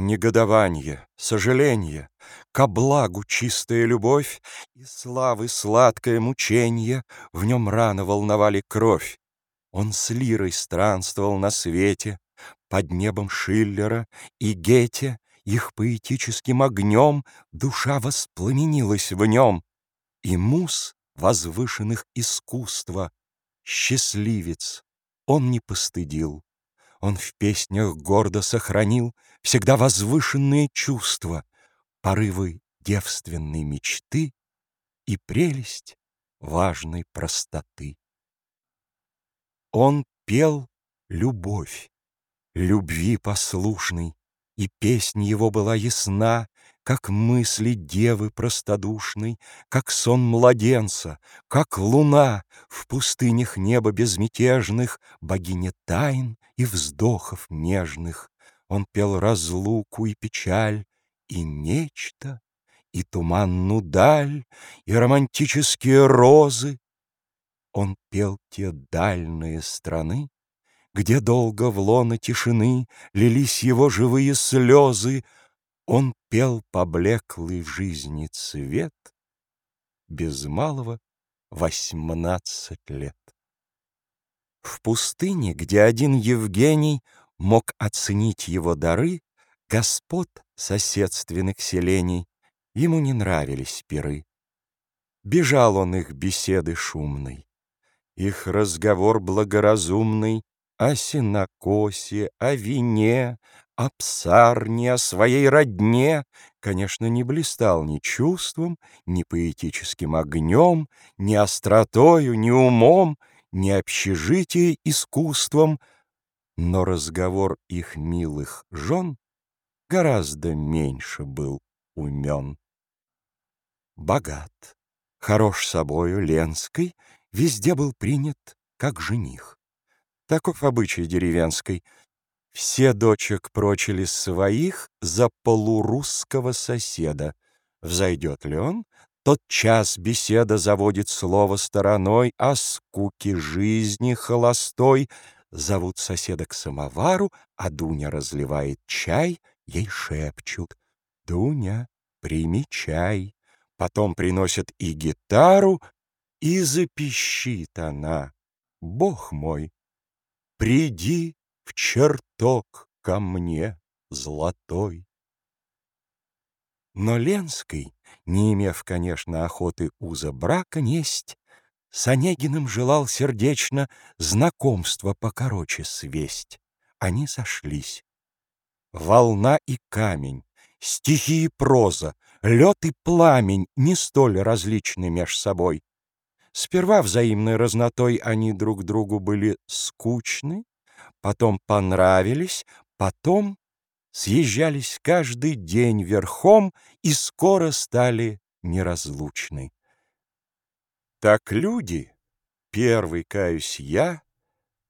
Негодование, сожаление, Ко благу чистая любовь И славы сладкое мученье В нем рано волновали кровь. Он с лирой странствовал на свете, Под небом Шиллера и Гете, Их поэтическим огнем Душа воспламенилась в нем. И муз возвышенных искусства, Счастливец, он не постыдил. Он в песнях гордо сохранил Всегда возвышенные чувства, Порывы девственной мечты И прелесть важной простоты. Он пел любовь, любви послушный, И песнь его была ясна, Как мысли девы простодушной, Как сон младенца, как луна В пустынях неба безмятежных, Богиня тайн и вздохов нежных. Он пел разлуку и печаль, И нечто, и туманну даль, И романтические розы. Он пел те дальние страны, Где долго в лоно тишины Лились его живые слезы. Он пел поблеклый жизни цвет Без малого восемнадцать лет. В пустыне, где один Евгений Мог оценить его дары, Господ соседственных селений Ему не нравились пиры. Бежал он их беседы шумной, Их разговор благоразумный О сенокосе, о вине, О псарне, о своей родне, Конечно, не блистал ни чувством, Ни поэтическим огнем, Ни остротою, ни умом, Ни общежитие искусством, Но разговор их милых жен Гораздо меньше был умен. Богат, хорош собою, Ленской, Везде был принят как жених. Таков обычай деревенской. Все дочек прочили своих За полурусского соседа. Взойдет ли он, тот час беседа Заводит слово стороной О скуке жизни холостой. Зовут соседа к самовару, А Дуня разливает чай, Ей шепчут «Дуня, прими чай». Потом приносят и гитару, И запищит она «Бог мой, приди чертог ко мне золотой». Но Ленской, не имев, конечно, охоты уза брака несть, С Онегиным желал сердечно Знакомство покороче свесть. Они сошлись. Волна и камень, стихи и проза, Лед и пламень не столь различны меж собой. Сперва взаимной разнотой Они друг другу были скучны, Потом понравились, потом Съезжались каждый день верхом И скоро стали неразлучны. Так люди, первый каюсь я,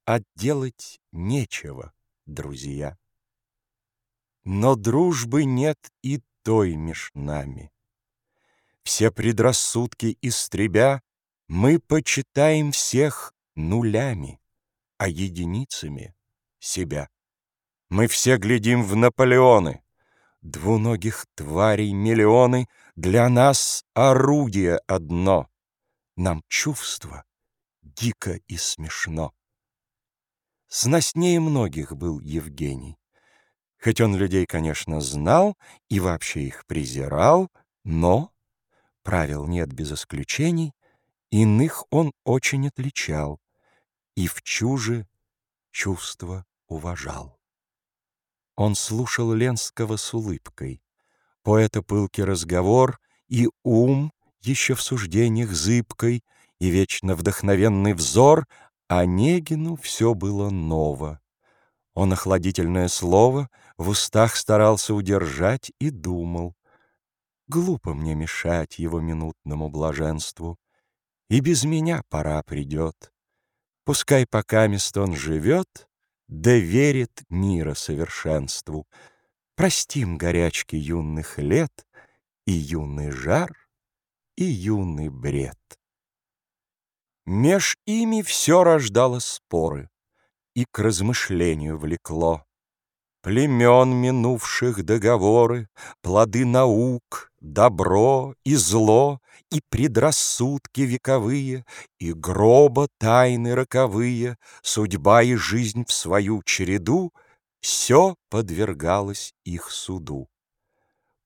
Отделать нечего, друзья. Но дружбы нет и той меж нами. Все предрассудки истребя, Мы почитаем всех нулями, А единицами — себя. Мы все глядим в Наполеоны, Двуногих тварей миллионы, Для нас орудие одно, Нам чувство дико и смешно. Сноснее многих был Евгений. Хоть он людей, конечно, знал и вообще их презирал, но, правил нет без исключений, иных он очень отличал и в чуже чувства уважал. Он слушал Ленского с улыбкой, поэта пылкий разговор и ум еще в суждениях зыбкой, и вечно вдохновенный взор, а Негину все было ново. Он охладительное слово в устах старался удержать и думал. Глупо мне мешать его минутному блаженству, И без меня пора придет. Пускай пока мест он живет, Да верит мира совершенству. Простим горячки юных лет И юный жар, и юный бред. Меж ими все рождало споры и к размышлению влекло. Племен минувших договоры, Плоды наук, добро и зло, И предрассудки вековые, И гроба тайны роковые, Судьба и жизнь в свою череду — Все подвергалось их суду.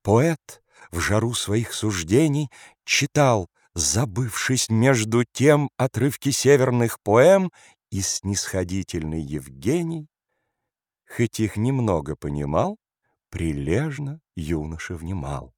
Поэт в жару своих суждений Читал, забывшись между тем Отрывки северных поэм, И снисходительный Евгений Хоть их немного понимал, Прилежно юноша внимал.